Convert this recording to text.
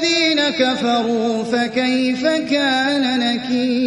الذين كفروا فكيف كان نكير